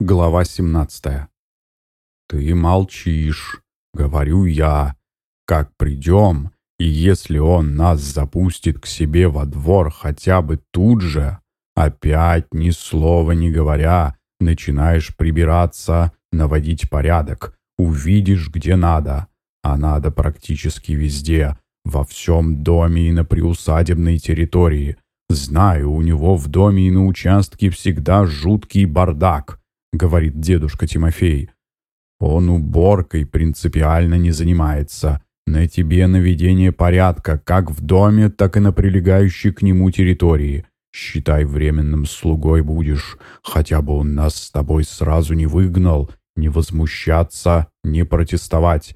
Глава 17. «Ты молчишь, — говорю я, — как придем, и если он нас запустит к себе во двор хотя бы тут же, опять ни слова не говоря, начинаешь прибираться, наводить порядок, увидишь, где надо, а надо практически везде, во всем доме и на приусадебной территории. Знаю, у него в доме и на участке всегда жуткий бардак, — говорит дедушка Тимофей. «Он уборкой принципиально не занимается. На тебе наведение порядка как в доме, так и на прилегающей к нему территории. Считай, временным слугой будешь. Хотя бы он нас с тобой сразу не выгнал. Не возмущаться, не протестовать.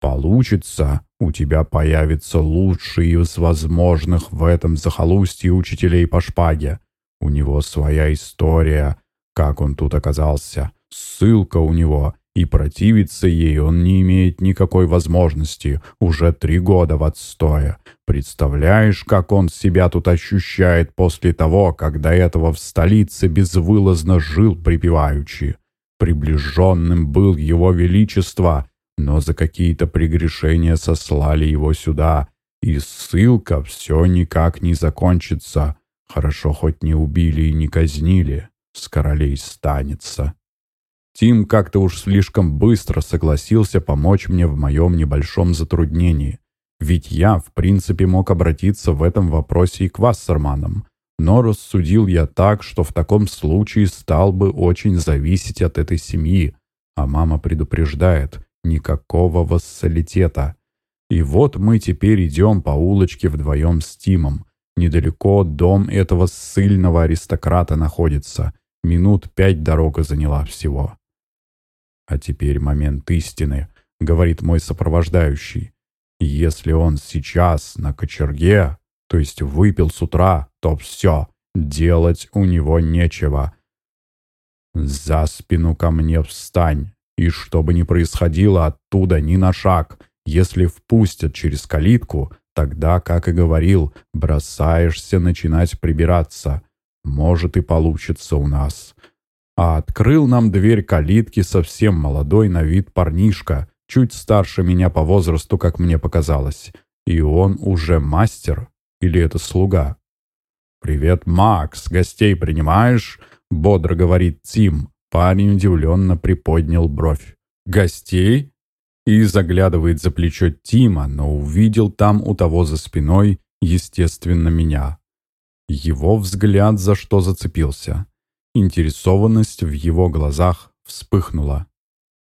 Получится, у тебя появится лучший из возможных в этом захолустье учителей по шпаге. У него своя история, как он тут оказался? Ссылка у него, и противиться ей он не имеет никакой возможности. Уже три года в отстое. Представляешь, как он себя тут ощущает после того, когда этого в столице безвылазно жил припеваючи. Приближенным был его величество, но за какие-то прегрешения сослали его сюда. И ссылка все никак не закончится. Хорошо хоть не убили и не казнили с королей станется. Тим как-то уж слишком быстро согласился помочь мне в моем небольшом затруднении. Ведь я, в принципе, мог обратиться в этом вопросе и к Вассерманам. Но рассудил я так, что в таком случае стал бы очень зависеть от этой семьи. А мама предупреждает, никакого вассалитета. И вот мы теперь идем по улочке вдвоем с Тимом. Недалеко дом этого ссыльного аристократа находится. Минут пять дорога заняла всего. «А теперь момент истины», — говорит мой сопровождающий. «Если он сейчас на кочерге, то есть выпил с утра, то все, делать у него нечего. За спину ко мне встань, и что бы ни происходило оттуда ни на шаг, если впустят через калитку, тогда, как и говорил, бросаешься начинать прибираться. Может и получится у нас. А открыл нам дверь калитки совсем молодой на вид парнишка, чуть старше меня по возрасту, как мне показалось. И он уже мастер? Или это слуга? «Привет, Макс, гостей принимаешь?» — бодро говорит Тим. Парень удивленно приподнял бровь. «Гостей?» И заглядывает за плечо Тима, но увидел там у того за спиной, естественно, меня. Его взгляд за что зацепился. Интересованность в его глазах вспыхнула.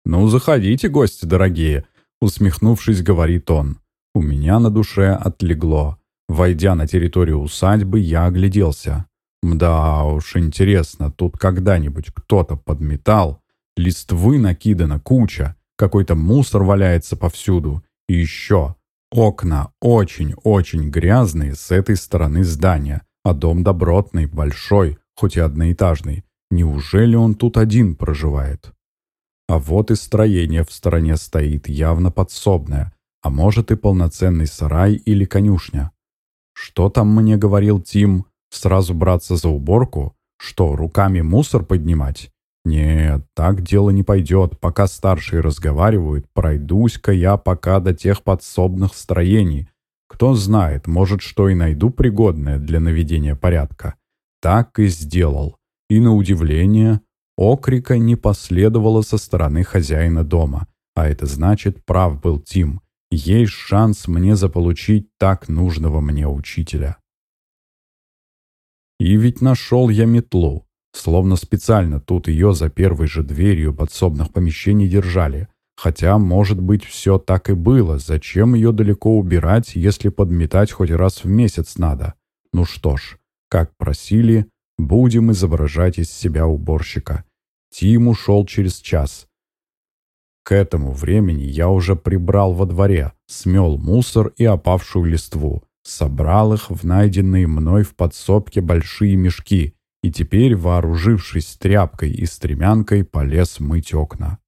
«Ну, заходите, гости дорогие», — усмехнувшись, говорит он. «У меня на душе отлегло. Войдя на территорию усадьбы, я огляделся. Мда уж интересно, тут когда-нибудь кто-то подметал? Листвы накидана куча, какой-то мусор валяется повсюду. И еще, окна очень-очень грязные с этой стороны здания а дом добротный, большой, хоть и одноэтажный. Неужели он тут один проживает? А вот и строение в стороне стоит, явно подсобное, а может и полноценный сарай или конюшня. Что там мне говорил Тим? Сразу браться за уборку? Что, руками мусор поднимать? Нет, так дело не пойдет. Пока старшие разговаривают, пройдусь-ка я пока до тех подсобных строений, кто знает, может, что и найду пригодное для наведения порядка. Так и сделал. И на удивление, окрика не последовало со стороны хозяина дома. А это значит, прав был Тим. Есть шанс мне заполучить так нужного мне учителя. И ведь нашел я метлу. Словно специально тут ее за первой же дверью подсобных помещений держали – Хотя, может быть, все так и было. Зачем ее далеко убирать, если подметать хоть раз в месяц надо? Ну что ж, как просили, будем изображать из себя уборщика. Тим ушел через час. К этому времени я уже прибрал во дворе, смел мусор и опавшую листву, собрал их в найденные мной в подсобке большие мешки и теперь, вооружившись тряпкой и стремянкой, полез мыть окна.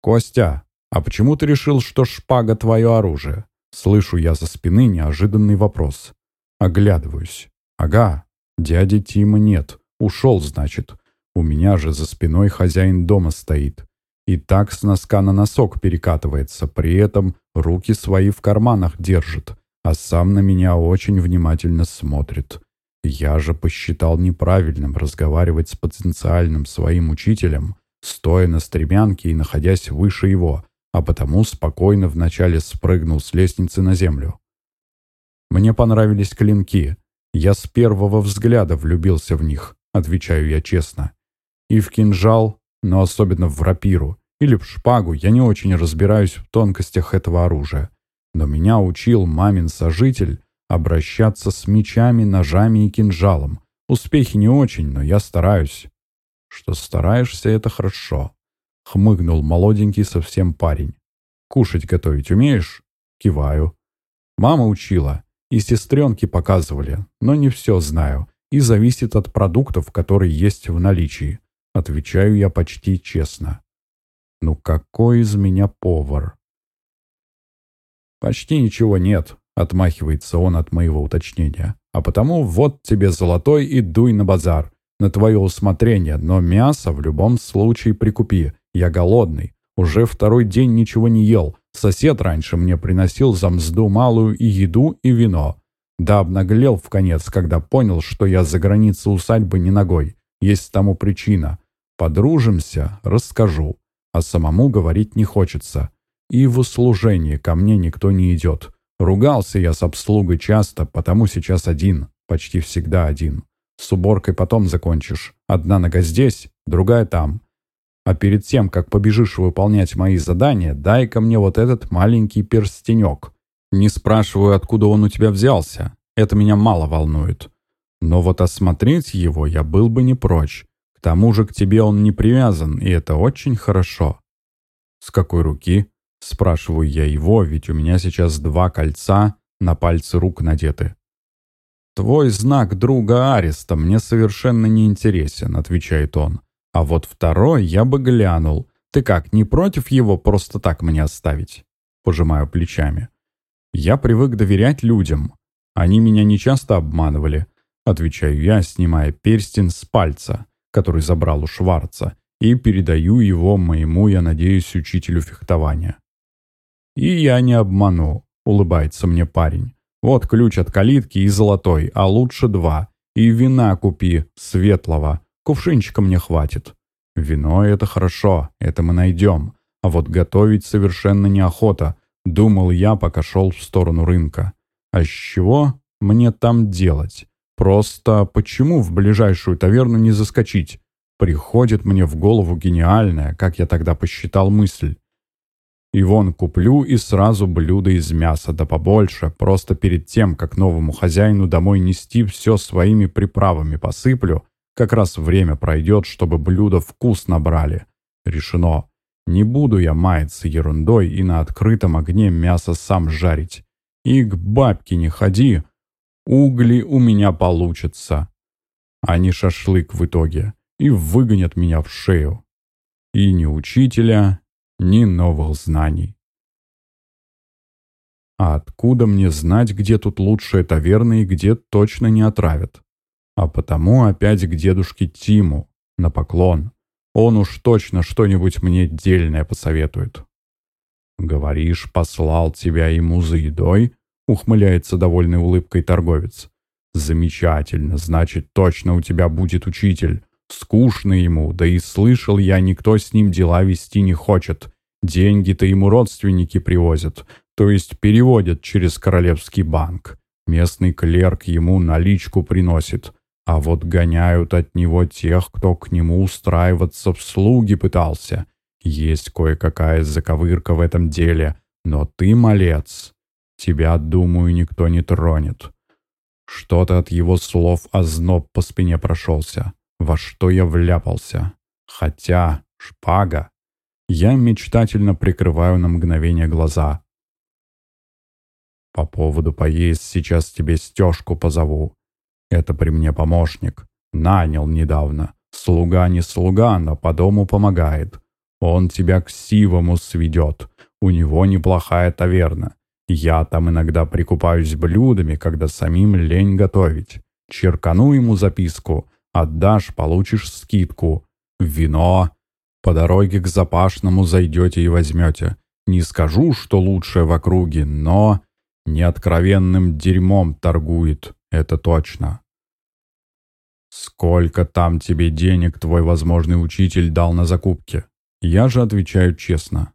«Костя, а почему ты решил, что шпага твое оружие?» Слышу я за спины неожиданный вопрос. Оглядываюсь. «Ага, дяди Тима нет. Ушел, значит. У меня же за спиной хозяин дома стоит. И так с носка на носок перекатывается, при этом руки свои в карманах держит, а сам на меня очень внимательно смотрит. Я же посчитал неправильным разговаривать с потенциальным своим учителем, стоя на стремянке и находясь выше его, а потому спокойно вначале спрыгнул с лестницы на землю. Мне понравились клинки. Я с первого взгляда влюбился в них, отвечаю я честно. И в кинжал, но особенно в рапиру или в шпагу, я не очень разбираюсь в тонкостях этого оружия. Но меня учил мамин сожитель обращаться с мечами, ножами и кинжалом. Успехи не очень, но я стараюсь. Что стараешься, это хорошо. Хмыгнул молоденький совсем парень. Кушать готовить умеешь? Киваю. Мама учила. И сестренки показывали, но не все знаю. И зависит от продуктов, которые есть в наличии. Отвечаю я почти честно. Ну какой из меня повар? Почти ничего нет, отмахивается он от моего уточнения. А потому вот тебе золотой и дуй на базар. На твое усмотрение, но мясо в любом случае прикупи. Я голодный. Уже второй день ничего не ел. Сосед раньше мне приносил за мзду малую и еду, и вино. Да обнаглел в конец, когда понял, что я за границей усадьбы не ногой. Есть тому причина. Подружимся, расскажу. А самому говорить не хочется. И в услужении ко мне никто не идет. Ругался я с обслугой часто, потому сейчас один. Почти всегда один. С уборкой потом закончишь. Одна нога здесь, другая там. А перед тем, как побежишь выполнять мои задания, дай-ка мне вот этот маленький перстенек. Не спрашиваю, откуда он у тебя взялся. Это меня мало волнует. Но вот осмотреть его я был бы не прочь. К тому же к тебе он не привязан, и это очень хорошо. С какой руки? Спрашиваю я его, ведь у меня сейчас два кольца на пальцы рук надеты. «Твой знак друга Ареста мне совершенно не интересен», — отвечает он. «А вот второй я бы глянул. Ты как, не против его просто так мне оставить?» Пожимаю плечами. «Я привык доверять людям. Они меня не часто обманывали», — отвечаю я, снимая перстень с пальца который забрал у Шварца, и передаю его моему, я надеюсь, учителю фехтования. «И я не обману», — улыбается мне парень. «Вот ключ от калитки и золотой, а лучше два. И вина купи, светлого. Кувшинчика мне хватит. Вино — это хорошо, это мы найдем. А вот готовить совершенно неохота», — думал я, пока шел в сторону рынка. «А с чего мне там делать? Просто почему в ближайшую таверну не заскочить? Приходит мне в голову гениальная, как я тогда посчитал мысль. И вон куплю и сразу блюдо из мяса, да побольше, просто перед тем, как новому хозяину домой нести все своими приправами посыплю, как раз время пройдет, чтобы блюдо вкус набрали. Решено. Не буду я маяться ерундой и на открытом огне мясо сам жарить. И к бабке не ходи, угли у меня получатся, а не шашлык в итоге, и выгонят меня в шею. И ни учителя, ни новых знаний. А откуда мне знать, где тут лучшая таверна и где точно не отравят? А потому опять к дедушке Тиму, на поклон. Он уж точно что-нибудь мне дельное посоветует. Говоришь, послал тебя ему за едой? ухмыляется довольной улыбкой торговец. «Замечательно, значит, точно у тебя будет учитель. Скучно ему, да и слышал я, никто с ним дела вести не хочет. Деньги-то ему родственники привозят, то есть переводят через Королевский банк. Местный клерк ему наличку приносит, а вот гоняют от него тех, кто к нему устраиваться в слуги пытался. Есть кое-какая заковырка в этом деле, но ты, малец, Тебя, думаю, никто не тронет. Что-то от его слов озноб по спине прошелся. Во что я вляпался? Хотя, шпага. Я мечтательно прикрываю на мгновение глаза. По поводу поесть сейчас тебе стежку позову. Это при мне помощник. Нанял недавно. Слуга не слуга, но по дому помогает. Он тебя к сивому сведет. У него неплохая таверна. Я там иногда прикупаюсь блюдами, когда самим лень готовить. Черкану ему записку, отдашь, получишь скидку. вино. По дороге к Запашному зайдете и возьмете. Не скажу, что лучшее в округе, но неоткровенным дерьмом торгует, это точно. «Сколько там тебе денег твой возможный учитель дал на закупки?» Я же отвечаю честно.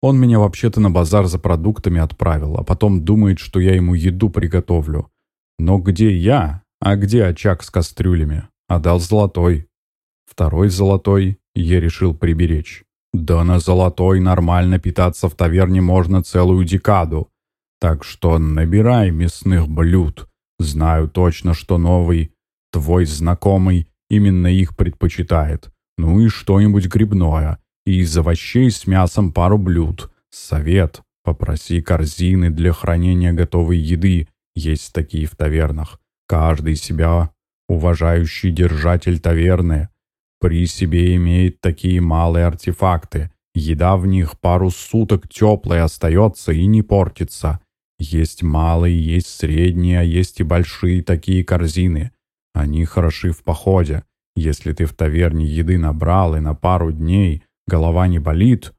Он меня вообще-то на базар за продуктами отправил, а потом думает, что я ему еду приготовлю. Но где я, а где очаг с кастрюлями? Отдал золотой. Второй золотой я решил приберечь. Да на золотой нормально питаться в таверне можно целую декаду. Так что набирай мясных блюд. Знаю точно, что новый, твой знакомый, именно их предпочитает. Ну и что-нибудь грибное. И из овощей с мясом пару блюд. Совет. Попроси корзины для хранения готовой еды. Есть такие в тавернах. Каждый себя уважающий держатель таверны при себе имеет такие малые артефакты. Еда в них пару суток теплая остается и не портится. Есть малые, есть средние, а есть и большие такие корзины. Они хороши в походе. Если ты в таверне еды набрал и на пару дней голова не болит,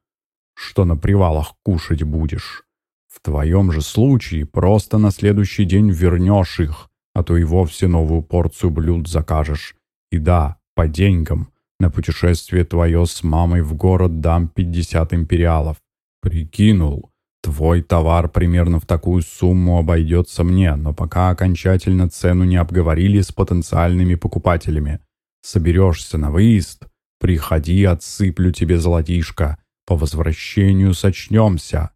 что на привалах кушать будешь. В твоем же случае просто на следующий день вернешь их, а то и вовсе новую порцию блюд закажешь. И да, по деньгам. На путешествие твое с мамой в город дам 50 империалов. Прикинул. Твой товар примерно в такую сумму обойдется мне, но пока окончательно цену не обговорили с потенциальными покупателями. Соберешься на выезд, приходи, отсыплю тебе золотишко. По возвращению сочнемся.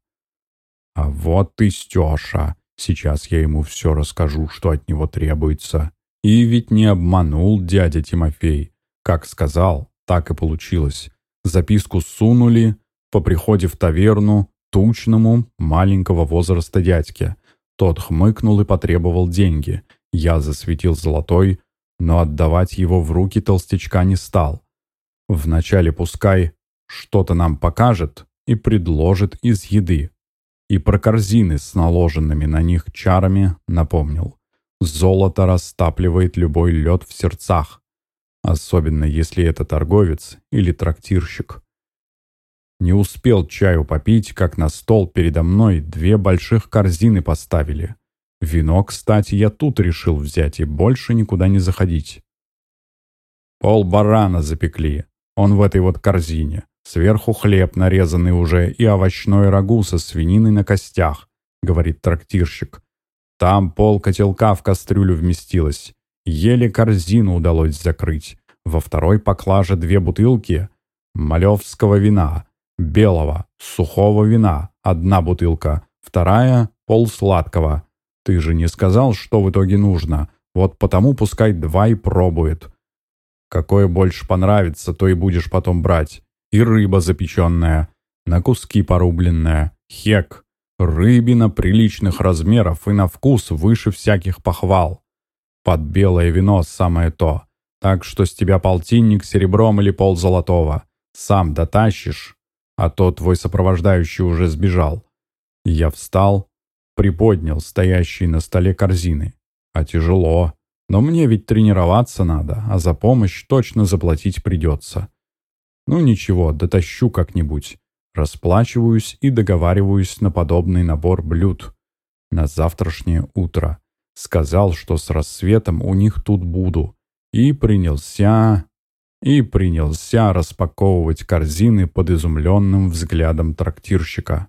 А вот ты, Стеша, Сейчас я ему все расскажу, что от него требуется. И ведь не обманул дядя Тимофей. Как сказал, так и получилось. Записку сунули по приходе в таверну тучному, маленького возраста дядьке. Тот хмыкнул и потребовал деньги. Я засветил золотой, но отдавать его в руки толстячка не стал. Вначале пускай что-то нам покажет и предложит из еды. И про корзины с наложенными на них чарами напомнил. Золото растапливает любой лед в сердцах, особенно если это торговец или трактирщик. Не успел чаю попить, как на стол передо мной две больших корзины поставили. Вино, кстати, я тут решил взять и больше никуда не заходить. Пол барана запекли, он в этой вот корзине. Сверху хлеб, нарезанный уже, и овощной рагу со свининой на костях, говорит трактирщик. Там пол котелка в кастрюлю вместилось. Еле корзину удалось закрыть. Во второй поклаже две бутылки малевского вина, белого, сухого вина, одна бутылка, вторая — полсладкого. Ты же не сказал, что в итоге нужно. Вот потому пускай два и пробует. Какое больше понравится, то и будешь потом брать и рыба запеченная, на куски порубленная, хек, рыбина приличных размеров и на вкус выше всяких похвал. Под белое вино самое то, так что с тебя полтинник серебром или пол золотого. Сам дотащишь, а то твой сопровождающий уже сбежал. Я встал, приподнял стоящие на столе корзины. А тяжело. Но мне ведь тренироваться надо, а за помощь точно заплатить придется. Ну ничего, дотащу как-нибудь. Расплачиваюсь и договариваюсь на подобный набор блюд. На завтрашнее утро. Сказал, что с рассветом у них тут буду. И принялся... И принялся распаковывать корзины под изумленным взглядом трактирщика.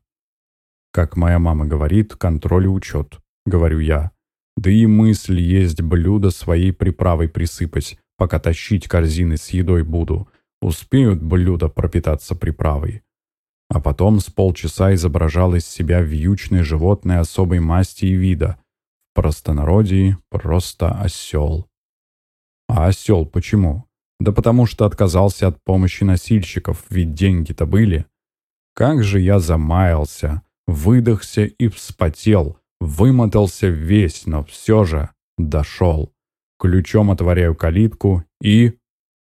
Как моя мама говорит, контроль и учет, говорю я. Да и мысль есть блюдо своей приправой присыпать, пока тащить корзины с едой буду — Успеют блюда пропитаться приправой. А потом с полчаса изображал из себя вьючное животное особой масти и вида. В простонародье просто осел. А осел почему? Да потому что отказался от помощи носильщиков, ведь деньги-то были. Как же я замаялся, выдохся и вспотел, вымотался весь, но все же дошел. Ключом отворяю калитку и...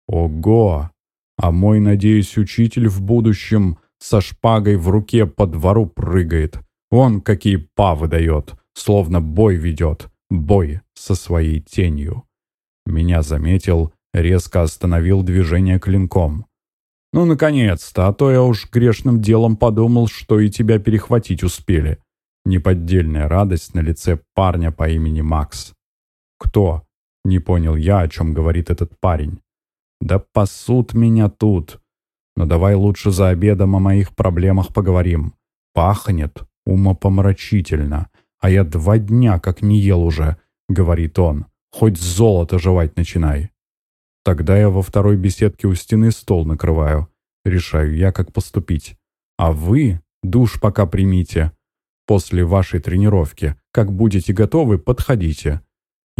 Ого! А мой, надеюсь, учитель в будущем со шпагой в руке по двору прыгает. Он какие па выдает, словно бой ведет, бой со своей тенью. Меня заметил резко остановил движение клинком. «Ну, наконец-то, а то я уж грешным делом подумал, что и тебя перехватить успели». Неподдельная радость на лице парня по имени Макс. «Кто?» — не понял я, о чем говорит этот парень. «Да пасут меня тут. Но давай лучше за обедом о моих проблемах поговорим. Пахнет умопомрачительно, а я два дня как не ел уже», — говорит он. «Хоть золото жевать начинай». Тогда я во второй беседке у стены стол накрываю. Решаю я, как поступить. А вы душ пока примите. После вашей тренировки, как будете готовы, подходите.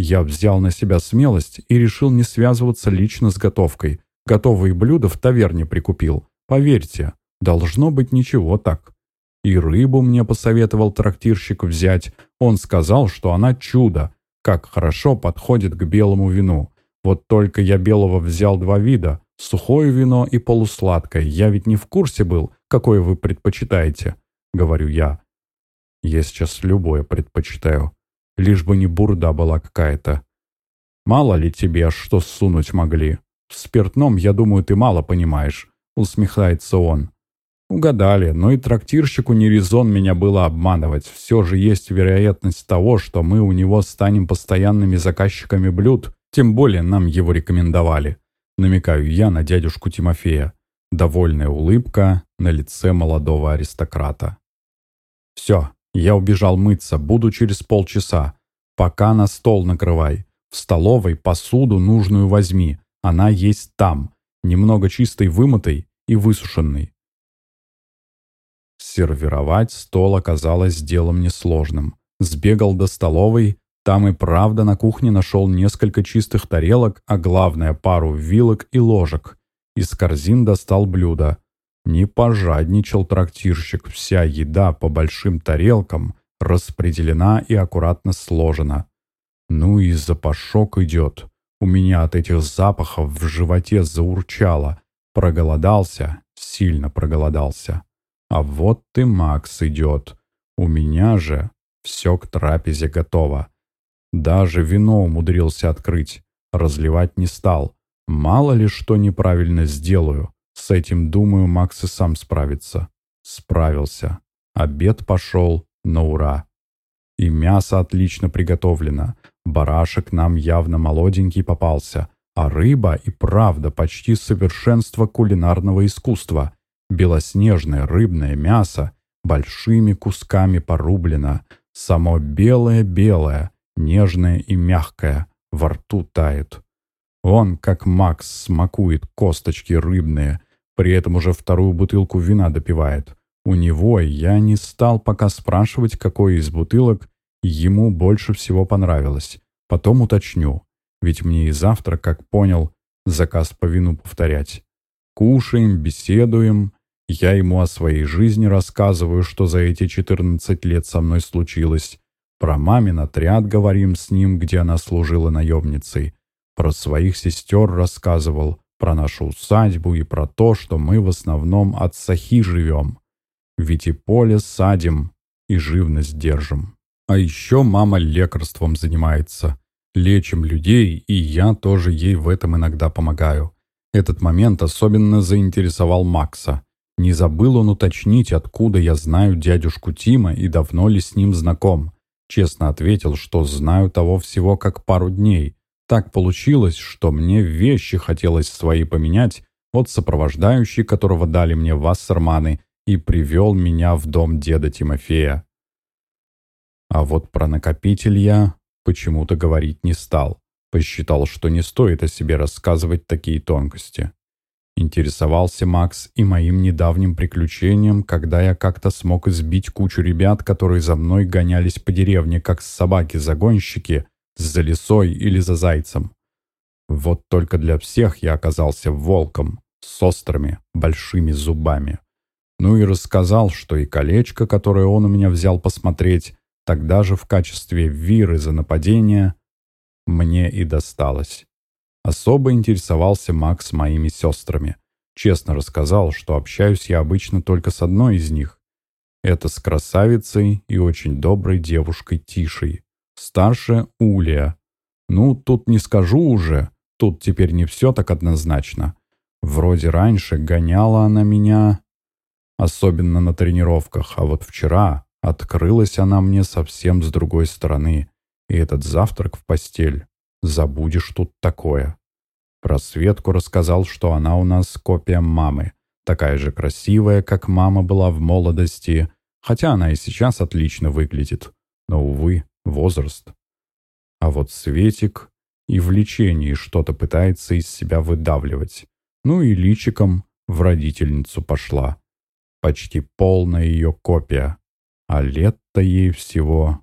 Я взял на себя смелость и решил не связываться лично с готовкой. Готовые блюда в таверне прикупил. Поверьте, должно быть ничего так. И рыбу мне посоветовал трактирщик взять. Он сказал, что она чудо, как хорошо подходит к белому вину. Вот только я белого взял два вида – сухое вино и полусладкое. Я ведь не в курсе был, какое вы предпочитаете, говорю я. Я сейчас любое предпочитаю лишь бы не бурда была какая-то. Мало ли тебе что сунуть могли. В спиртном, я думаю, ты мало понимаешь, усмехается он. Угадали, но и трактирщику не резон меня было обманывать. Все же есть вероятность того, что мы у него станем постоянными заказчиками блюд, тем более нам его рекомендовали. Намекаю я на дядюшку Тимофея. Довольная улыбка на лице молодого аристократа. «Все, я убежал мыться, буду через полчаса. Пока на стол накрывай. В столовой посуду нужную возьми. Она есть там. Немного чистой вымытой и высушенной. Сервировать стол оказалось делом несложным. Сбегал до столовой, там и правда на кухне нашел несколько чистых тарелок, а главное пару вилок и ложек. Из корзин достал блюдо. Не пожадничал трактирщик, вся еда по большим тарелкам распределена и аккуратно сложена. Ну и запашок идет. У меня от этих запахов в животе заурчало. Проголодался, сильно проголодался. А вот ты, Макс, идет. У меня же все к трапезе готово. Даже вино умудрился открыть. Разливать не стал. Мало ли что неправильно сделаю. С этим, думаю, Макс и сам справится. Справился. Обед пошел на ура. И мясо отлично приготовлено. Барашек нам явно молоденький попался. А рыба и правда почти совершенство кулинарного искусства. Белоснежное рыбное мясо большими кусками порублено. Само белое-белое, нежное и мягкое, во рту тает. Он, как Макс, смакует косточки рыбные, при этом уже вторую бутылку вина допивает. У него я не стал пока спрашивать, какой из бутылок ему больше всего понравилось. Потом уточню, ведь мне и завтра, как понял, заказ по вину повторять. Кушаем, беседуем. Я ему о своей жизни рассказываю, что за эти 14 лет со мной случилось. Про мамин отряд говорим с ним, где она служила наемницей. Про своих сестер рассказывал про нашу усадьбу и про то, что мы в основном от сахи живем. Ведь и поле садим, и живность держим. А еще мама лекарством занимается. Лечим людей, и я тоже ей в этом иногда помогаю. Этот момент особенно заинтересовал Макса. Не забыл он уточнить, откуда я знаю дядюшку Тима и давно ли с ним знаком. Честно ответил, что знаю того всего как пару дней, так получилось, что мне вещи хотелось свои поменять от сопровождающей, которого дали мне вассерманы, и привел меня в дом деда Тимофея. А вот про накопитель я почему-то говорить не стал. Посчитал, что не стоит о себе рассказывать такие тонкости. Интересовался Макс и моим недавним приключением, когда я как-то смог избить кучу ребят, которые за мной гонялись по деревне, как собаки-загонщики, за лисой или за зайцем. Вот только для всех я оказался волком с острыми, большими зубами. Ну и рассказал, что и колечко, которое он у меня взял посмотреть, тогда же в качестве виры за нападение, мне и досталось. Особо интересовался Макс моими сестрами. Честно рассказал, что общаюсь я обычно только с одной из них. Это с красавицей и очень доброй девушкой Тишей. Старше Улия. Ну, тут не скажу уже, Тут теперь не все так однозначно. Вроде раньше гоняла она меня, особенно на тренировках, а вот вчера открылась она мне совсем с другой стороны. И этот завтрак в постель. Забудешь тут такое. Про Светку рассказал, что она у нас копия мамы. Такая же красивая, как мама была в молодости, хотя она и сейчас отлично выглядит. Но, увы, возраст. А вот Светик и в лечении что-то пытается из себя выдавливать. Ну и личиком в родительницу пошла. Почти полная ее копия. А лет-то ей всего